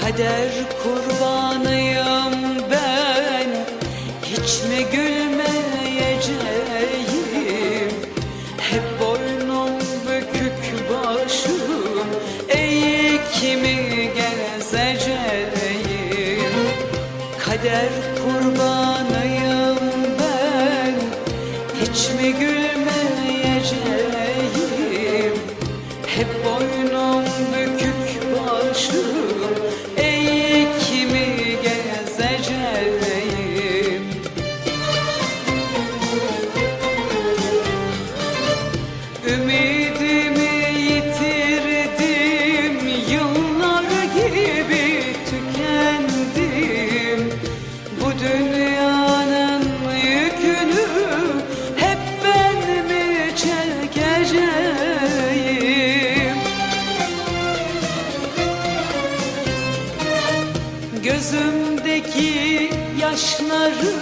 kader kuru Hiç mi gülmeyeceğim? Hep boynum bükük başım. Eğik mi gezeceğim? Kader kurbanıyım ben. Hiç mi gülmeyeceğim Gözümdeki yaşları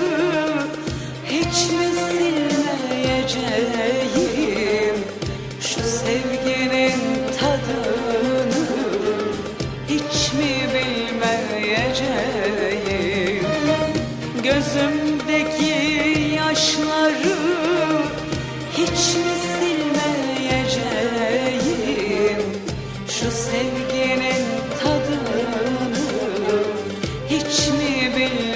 hiç mi silmeyecek? hiç mi bilmiyorsun?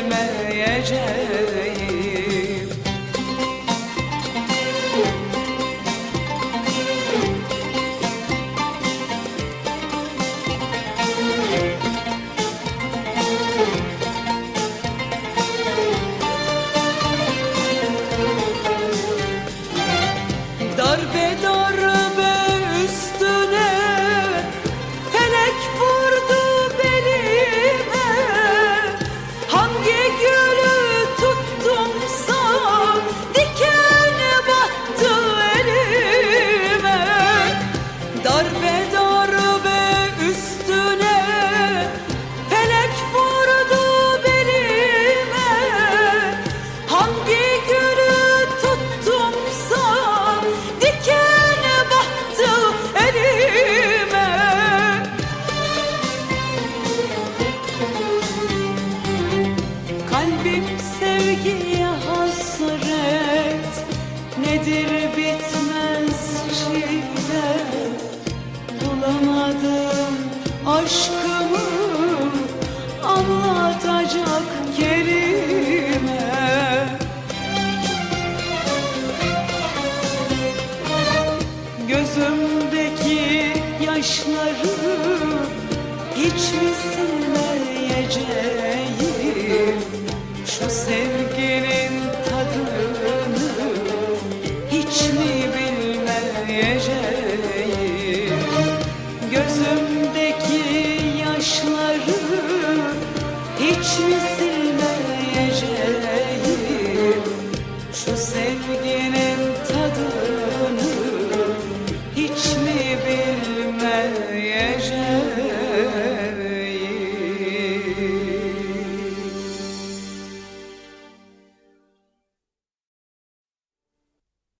Aşkımı anlatacak kelime. Gözümdeki yaşları hiç mi silmeyecek? Geçmiş